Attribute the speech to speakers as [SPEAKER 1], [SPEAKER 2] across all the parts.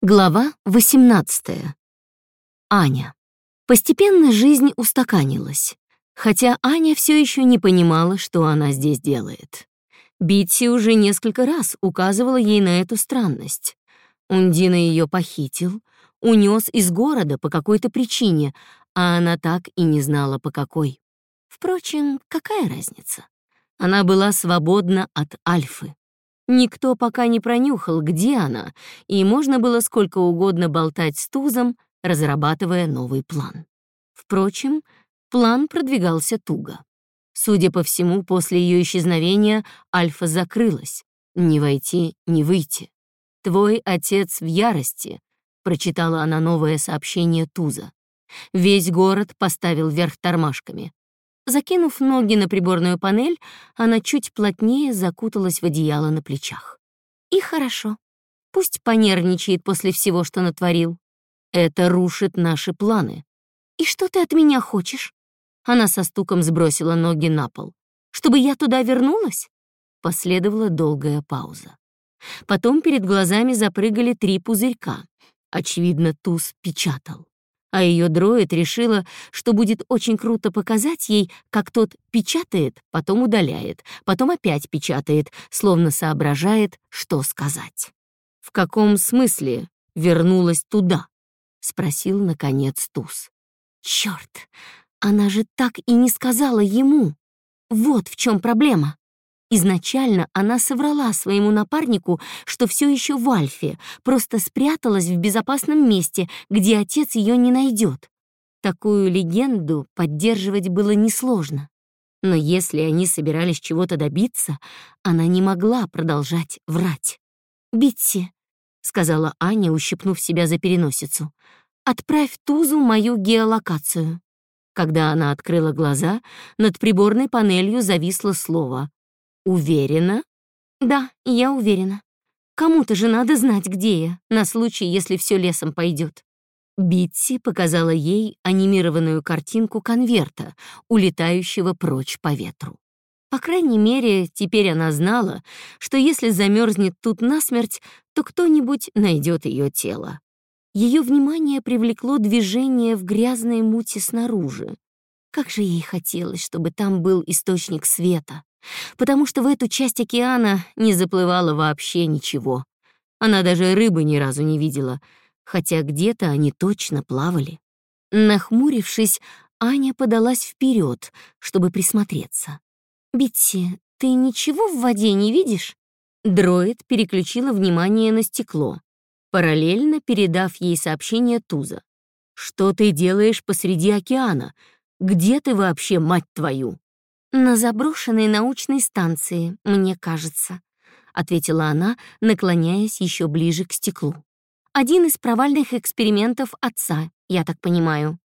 [SPEAKER 1] Глава 18. Аня. Постепенно жизнь устаканилась, хотя Аня все еще не понимала, что она здесь делает. Битси уже несколько раз указывала ей на эту странность. Ундина ее похитил, унес из города по какой-то причине, а она так и не знала, по какой. Впрочем, какая разница? Она была свободна от Альфы. Никто пока не пронюхал, где она, и можно было сколько угодно болтать с Тузом, разрабатывая новый план. Впрочем, план продвигался туго. Судя по всему, после ее исчезновения Альфа закрылась. Не войти, не выйти. «Твой отец в ярости», — прочитала она новое сообщение Туза. Весь город поставил вверх тормашками. Закинув ноги на приборную панель, она чуть плотнее закуталась в одеяло на плечах. И хорошо. Пусть понервничает после всего, что натворил. Это рушит наши планы. И что ты от меня хочешь? Она со стуком сбросила ноги на пол. Чтобы я туда вернулась? Последовала долгая пауза. Потом перед глазами запрыгали три пузырька. Очевидно, туз печатал а ее дроид решила, что будет очень круто показать ей, как тот печатает, потом удаляет, потом опять печатает, словно соображает, что сказать. «В каком смысле вернулась туда?» — спросил, наконец, Туз. «Чёрт, она же так и не сказала ему. Вот в чем проблема. Изначально она соврала своему напарнику, что все еще в Альфе, просто спряталась в безопасном месте, где отец ее не найдет. Такую легенду поддерживать было несложно. Но если они собирались чего-то добиться, она не могла продолжать врать. «Битси», — сказала Аня, ущипнув себя за переносицу, «отправь Тузу мою геолокацию». Когда она открыла глаза, над приборной панелью зависло слово «Уверена?» «Да, я уверена. Кому-то же надо знать, где я, на случай, если все лесом пойдет. Битси показала ей анимированную картинку конверта, улетающего прочь по ветру. По крайней мере, теперь она знала, что если замерзнет тут насмерть, то кто-нибудь найдет ее тело. Ее внимание привлекло движение в грязной мути снаружи. Как же ей хотелось, чтобы там был источник света потому что в эту часть океана не заплывало вообще ничего. Она даже рыбы ни разу не видела, хотя где-то они точно плавали. Нахмурившись, Аня подалась вперед, чтобы присмотреться. «Битси, ты ничего в воде не видишь?» Дроид переключила внимание на стекло, параллельно передав ей сообщение Туза. «Что ты делаешь посреди океана? Где ты вообще, мать твою?» «На заброшенной научной станции, мне кажется», — ответила она, наклоняясь еще ближе к стеклу. «Один из провальных экспериментов отца, я так понимаю».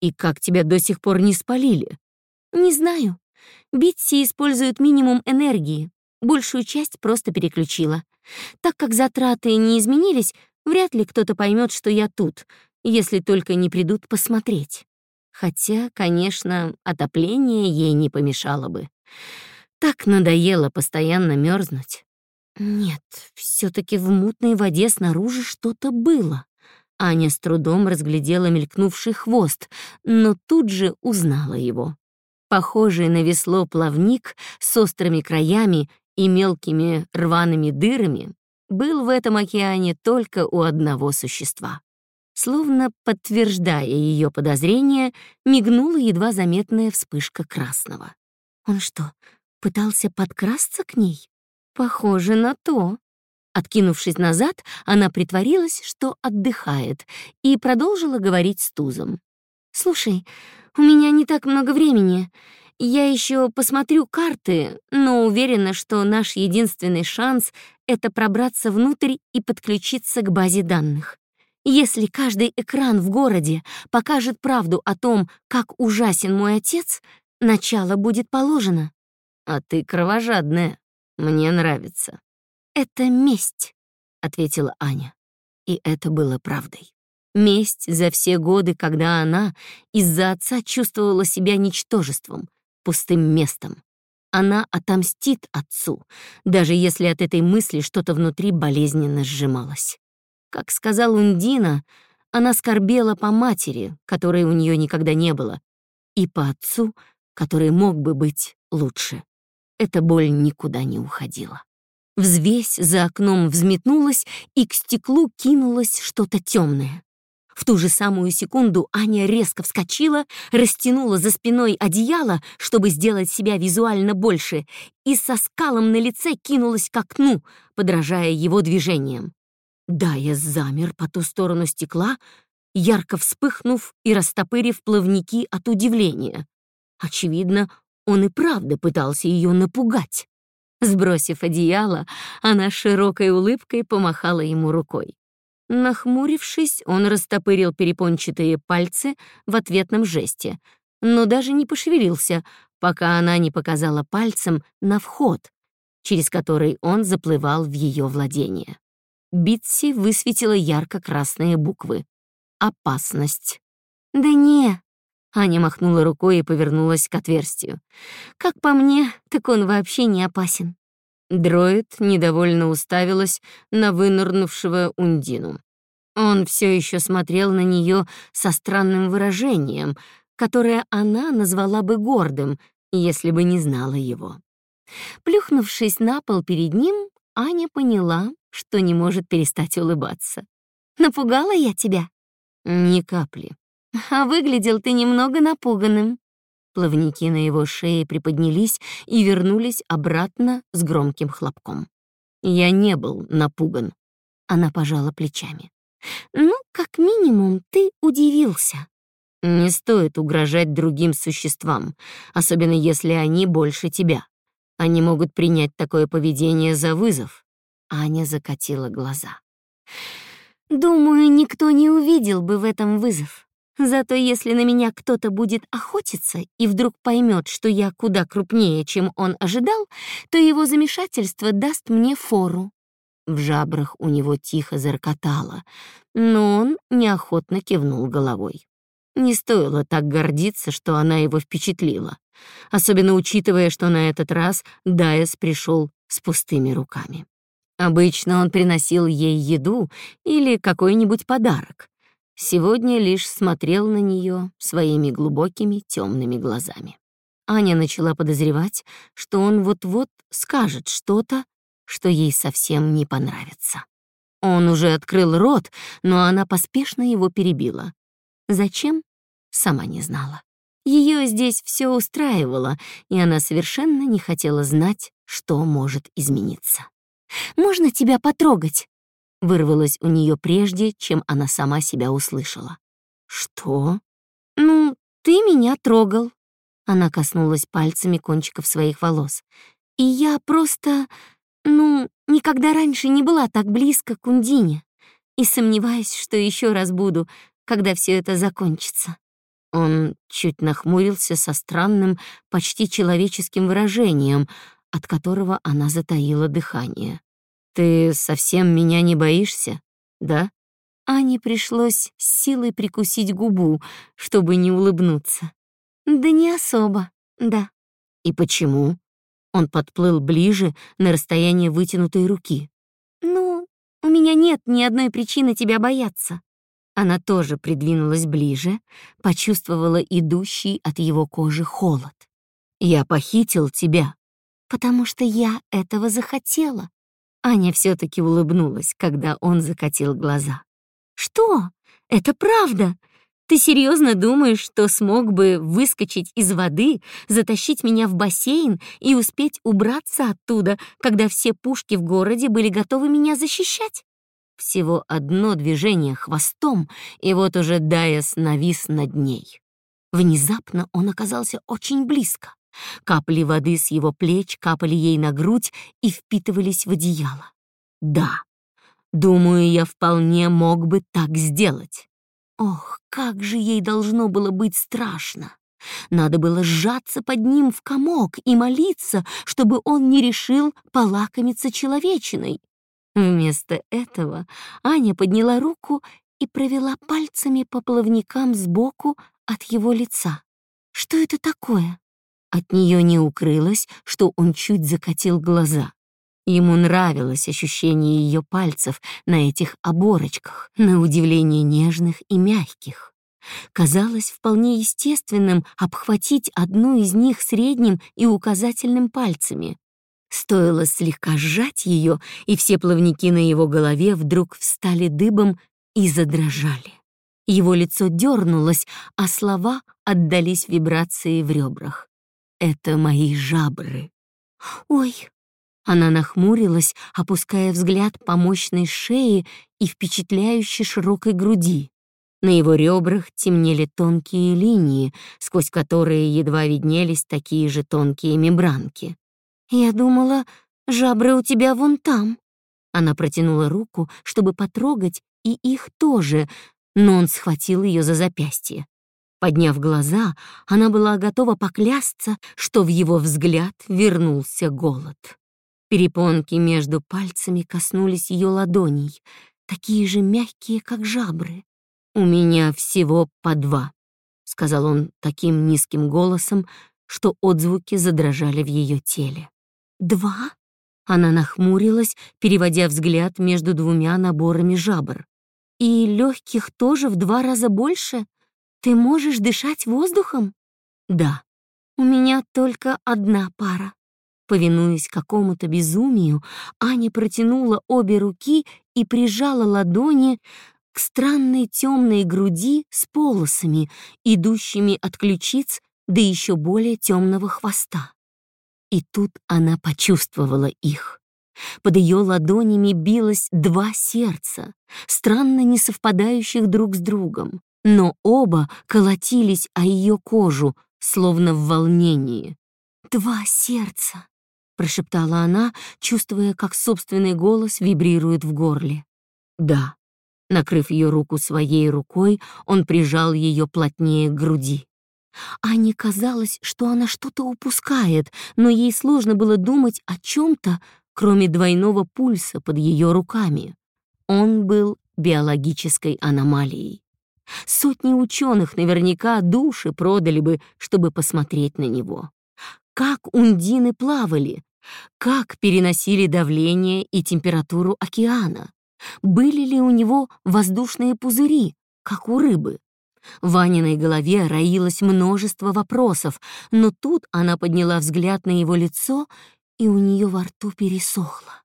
[SPEAKER 1] «И как тебя до сих пор не спалили?» «Не знаю. Битси используют минимум энергии, большую часть просто переключила. Так как затраты не изменились, вряд ли кто-то поймет, что я тут, если только не придут посмотреть». Хотя, конечно, отопление ей не помешало бы. Так надоело постоянно мерзнуть. Нет, все таки в мутной воде снаружи что-то было. Аня с трудом разглядела мелькнувший хвост, но тут же узнала его. Похожий на весло плавник с острыми краями и мелкими рваными дырами был в этом океане только у одного существа. Словно подтверждая ее подозрения, мигнула едва заметная вспышка красного. Он что, пытался подкрасться к ней? Похоже на то. Откинувшись назад, она притворилась, что отдыхает, и продолжила говорить с Тузом. «Слушай, у меня не так много времени. Я еще посмотрю карты, но уверена, что наш единственный шанс — это пробраться внутрь и подключиться к базе данных. Если каждый экран в городе покажет правду о том, как ужасен мой отец, начало будет положено. А ты кровожадная. Мне нравится. Это месть, ответила Аня. И это было правдой. Месть за все годы, когда она из-за отца чувствовала себя ничтожеством, пустым местом. Она отомстит отцу, даже если от этой мысли что-то внутри болезненно сжималось. Как сказал Ундина, она скорбела по матери, которой у нее никогда не было, и по отцу, который мог бы быть лучше. Эта боль никуда не уходила. Взвесь за окном взметнулась, и к стеклу кинулось что-то темное. В ту же самую секунду Аня резко вскочила, растянула за спиной одеяло, чтобы сделать себя визуально больше, и со скалом на лице кинулась к окну, подражая его движениям. Дая замер по ту сторону стекла, ярко вспыхнув и растопырив плавники от удивления. Очевидно, он и правда пытался ее напугать. Сбросив одеяло, она широкой улыбкой помахала ему рукой. Нахмурившись, он растопырил перепончатые пальцы в ответном жесте, но даже не пошевелился, пока она не показала пальцем на вход, через который он заплывал в ее владение. Битси высветила ярко-красные буквы. «Опасность». «Да не», — Аня махнула рукой и повернулась к отверстию. «Как по мне, так он вообще не опасен». Дроид недовольно уставилась на вынырнувшего Ундину. Он все еще смотрел на нее со странным выражением, которое она назвала бы гордым, если бы не знала его. Плюхнувшись на пол перед ним, Аня поняла, что не может перестать улыбаться. «Напугала я тебя?» «Ни капли». «А выглядел ты немного напуганным». Плавники на его шее приподнялись и вернулись обратно с громким хлопком. «Я не был напуган». Она пожала плечами. «Ну, как минимум, ты удивился». «Не стоит угрожать другим существам, особенно если они больше тебя. Они могут принять такое поведение за вызов». Аня закатила глаза. «Думаю, никто не увидел бы в этом вызов. Зато если на меня кто-то будет охотиться и вдруг поймет, что я куда крупнее, чем он ожидал, то его замешательство даст мне фору. В жабрах у него тихо заркотало, но он неохотно кивнул головой. Не стоило так гордиться, что она его впечатлила, особенно учитывая, что на этот раз Дайес пришел с пустыми руками. Обычно он приносил ей еду или какой-нибудь подарок, сегодня лишь смотрел на нее своими глубокими темными глазами. Аня начала подозревать, что он вот-вот скажет что-то, что ей совсем не понравится. Он уже открыл рот, но она поспешно его перебила. Зачем? Сама не знала. Ее здесь все устраивало, и она совершенно не хотела знать, что может измениться. «Можно тебя потрогать?» вырвалось у нее прежде, чем она сама себя услышала. «Что?» «Ну, ты меня трогал». Она коснулась пальцами кончиков своих волос. «И я просто, ну, никогда раньше не была так близко к Ундине и сомневаюсь, что еще раз буду, когда все это закончится». Он чуть нахмурился со странным, почти человеческим выражением, от которого она затаила дыхание. «Ты совсем меня не боишься, да?» Ане пришлось силой прикусить губу, чтобы не улыбнуться. «Да не особо, да». «И почему?» Он подплыл ближе на расстояние вытянутой руки. «Ну, у меня нет ни одной причины тебя бояться». Она тоже придвинулась ближе, почувствовала идущий от его кожи холод. «Я похитил тебя». «Потому что я этого захотела», Аня все-таки улыбнулась, когда он закатил глаза. «Что? Это правда? Ты серьезно думаешь, что смог бы выскочить из воды, затащить меня в бассейн и успеть убраться оттуда, когда все пушки в городе были готовы меня защищать?» Всего одно движение хвостом, и вот уже Дайас навис над ней. Внезапно он оказался очень близко. Капли воды с его плеч капали ей на грудь и впитывались в одеяло. Да, думаю, я вполне мог бы так сделать. Ох, как же ей должно было быть страшно. Надо было сжаться под ним в комок и молиться, чтобы он не решил полакомиться человечиной. Вместо этого Аня подняла руку и провела пальцами по плавникам сбоку от его лица. Что это такое? От нее не укрылось, что он чуть закатил глаза. Ему нравилось ощущение ее пальцев на этих оборочках, на удивление нежных и мягких. Казалось вполне естественным обхватить одну из них средним и указательным пальцами. Стоило слегка сжать ее, и все плавники на его голове вдруг встали дыбом и задрожали. Его лицо дернулось, а слова отдались вибрации в ребрах. «Это мои жабры». «Ой!» Она нахмурилась, опуская взгляд по мощной шее и впечатляюще широкой груди. На его ребрах темнели тонкие линии, сквозь которые едва виднелись такие же тонкие мембранки. «Я думала, жабры у тебя вон там». Она протянула руку, чтобы потрогать и их тоже, но он схватил ее за запястье. Подняв глаза, она была готова поклясться, что в его взгляд вернулся голод. Перепонки между пальцами коснулись ее ладоней, такие же мягкие, как жабры. «У меня всего по два», — сказал он таким низким голосом, что отзвуки задрожали в ее теле. «Два?» Она нахмурилась, переводя взгляд между двумя наборами жабр. «И легких тоже в два раза больше? Ты можешь дышать воздухом?» «Да, у меня только одна пара». Повинуясь какому-то безумию, Аня протянула обе руки и прижала ладони к странной темной груди с полосами, идущими от ключиц до еще более темного хвоста. И тут она почувствовала их. Под ее ладонями билось два сердца, странно не совпадающих друг с другом, но оба колотились о ее кожу, словно в волнении. «Два сердца!» — прошептала она, чувствуя, как собственный голос вибрирует в горле. «Да», Накрыв ее руку своей рукой, он прижал ее плотнее к груди. Ане казалось, что она что-то упускает, но ей сложно было думать о чем-то, кроме двойного пульса под ее руками. Он был биологической аномалией. Сотни ученых наверняка души продали бы, чтобы посмотреть на него. Как ундины плавали, как переносили давление и температуру океана, были ли у него воздушные пузыри, как у рыбы? В Ваниной голове роилось множество вопросов, но тут она подняла взгляд на его лицо, и у нее во рту пересохло.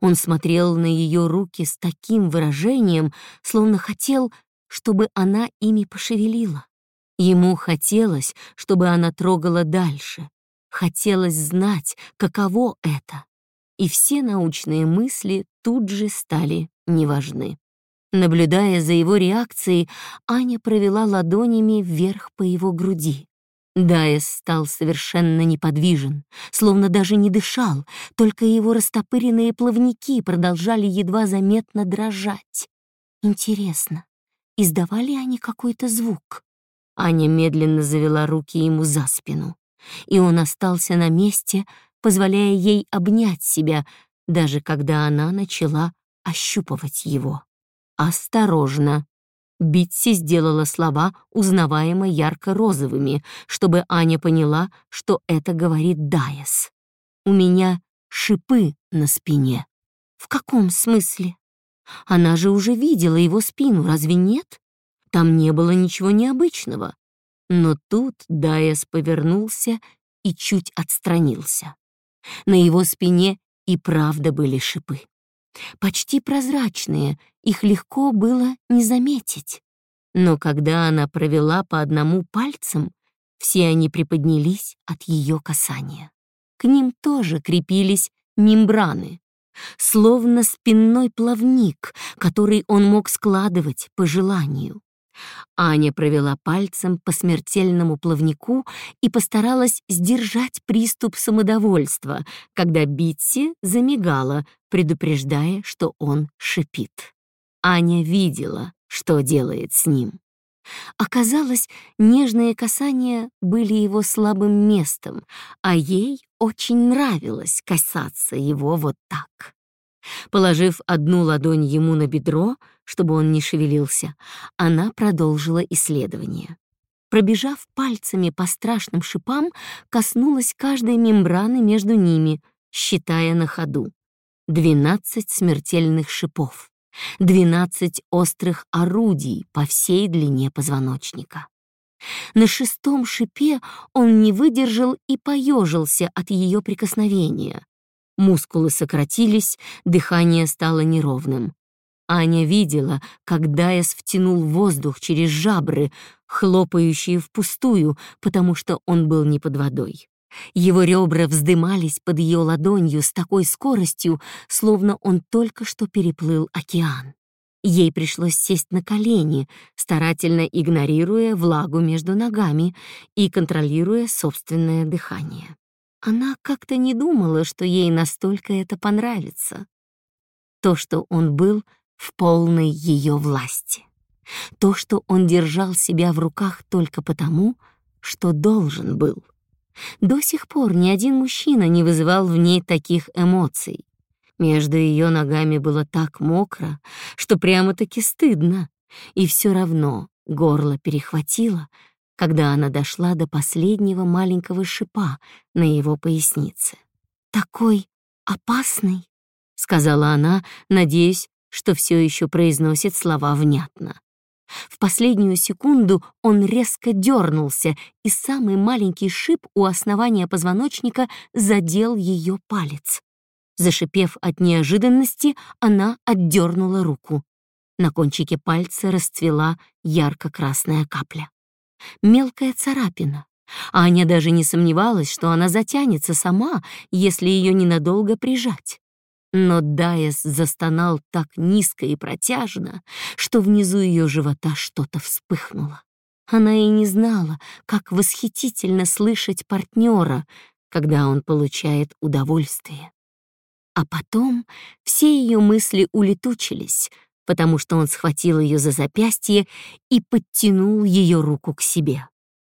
[SPEAKER 1] Он смотрел на ее руки с таким выражением, словно хотел, чтобы она ими пошевелила. Ему хотелось, чтобы она трогала дальше. Хотелось знать, каково это и все научные мысли тут же стали неважны. Наблюдая за его реакцией, Аня провела ладонями вверх по его груди. Дайес стал совершенно неподвижен, словно даже не дышал, только его растопыренные плавники продолжали едва заметно дрожать. Интересно, издавали они какой-то звук? Аня медленно завела руки ему за спину, и он остался на месте, позволяя ей обнять себя, даже когда она начала ощупывать его. «Осторожно!» Битси сделала слова узнаваемо ярко-розовыми, чтобы Аня поняла, что это говорит Дайес. «У меня шипы на спине». «В каком смысле?» Она же уже видела его спину, разве нет? Там не было ничего необычного. Но тут Дайес повернулся и чуть отстранился. На его спине и правда были шипы. Почти прозрачные, их легко было не заметить. Но когда она провела по одному пальцам, все они приподнялись от ее касания. К ним тоже крепились мембраны, словно спинной плавник, который он мог складывать по желанию. Аня провела пальцем по смертельному плавнику и постаралась сдержать приступ самодовольства, когда Битси замигала, предупреждая, что он шипит. Аня видела, что делает с ним. Оказалось, нежные касания были его слабым местом, а ей очень нравилось касаться его вот так. Положив одну ладонь ему на бедро, чтобы он не шевелился, она продолжила исследование. Пробежав пальцами по страшным шипам, коснулась каждой мембраны между ними, считая на ходу. 12 смертельных шипов, 12 острых орудий по всей длине позвоночника. На шестом шипе он не выдержал и поежился от ее прикосновения. Мускулы сократились, дыхание стало неровным. Аня видела, как Дайес втянул воздух через жабры, хлопающие впустую, потому что он был не под водой. Его ребра вздымались под ее ладонью с такой скоростью, словно он только что переплыл океан. Ей пришлось сесть на колени, старательно игнорируя влагу между ногами и контролируя собственное дыхание. Она как-то не думала, что ей настолько это понравится. То, что он был в полной ее власти. То, что он держал себя в руках только потому, что должен был. До сих пор ни один мужчина не вызывал в ней таких эмоций. Между ее ногами было так мокро, что прямо-таки стыдно, и все равно горло перехватило, когда она дошла до последнего маленького шипа на его пояснице. «Такой опасный», — сказала она, надеясь, что все еще произносит слова внятно. В последнюю секунду он резко дернулся, и самый маленький шип у основания позвоночника задел ее палец. Зашипев от неожиданности, она отдернула руку. На кончике пальца расцвела ярко-красная капля. Мелкая царапина. Аня даже не сомневалась, что она затянется сама, если ее ненадолго прижать. Но Дайес застонал так низко и протяжно, что внизу ее живота что-то вспыхнуло. Она и не знала, как восхитительно слышать партнера, когда он получает удовольствие. А потом все ее мысли улетучились, потому что он схватил ее за запястье и подтянул ее руку к себе.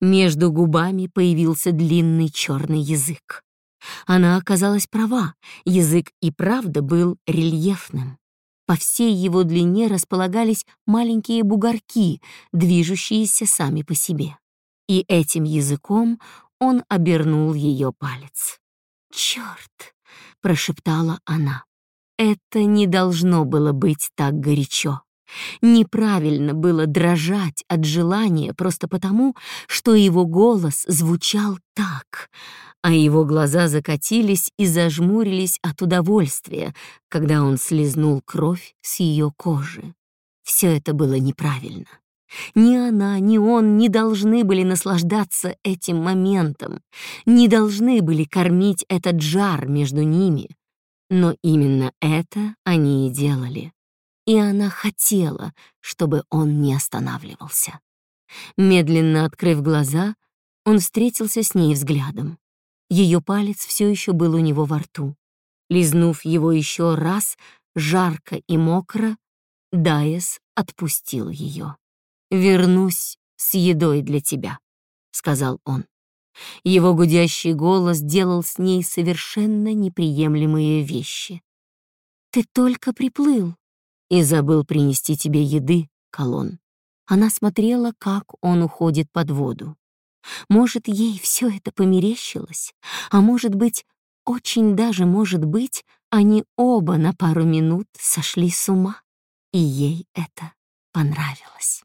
[SPEAKER 1] Между губами появился длинный черный язык. Она оказалась права, язык и правда был рельефным. По всей его длине располагались маленькие бугорки, движущиеся сами по себе. И этим языком он обернул ее палец. «Черт!» — прошептала она. «Это не должно было быть так горячо. Неправильно было дрожать от желания просто потому, что его голос звучал так, а его глаза закатились и зажмурились от удовольствия, когда он слезнул кровь с ее кожи. Все это было неправильно. Ни она, ни он не должны были наслаждаться этим моментом, не должны были кормить этот жар между ними. Но именно это они и делали и она хотела, чтобы он не останавливался. Медленно открыв глаза, он встретился с ней взглядом. Ее палец все еще был у него во рту. Лизнув его еще раз, жарко и мокро, Дайес отпустил ее. «Вернусь с едой для тебя», — сказал он. Его гудящий голос делал с ней совершенно неприемлемые вещи. «Ты только приплыл», и забыл принести тебе еды, Колон. Она смотрела, как он уходит под воду. Может, ей все это померещилось, а может быть, очень даже может быть, они оба на пару минут сошли с ума, и ей это понравилось.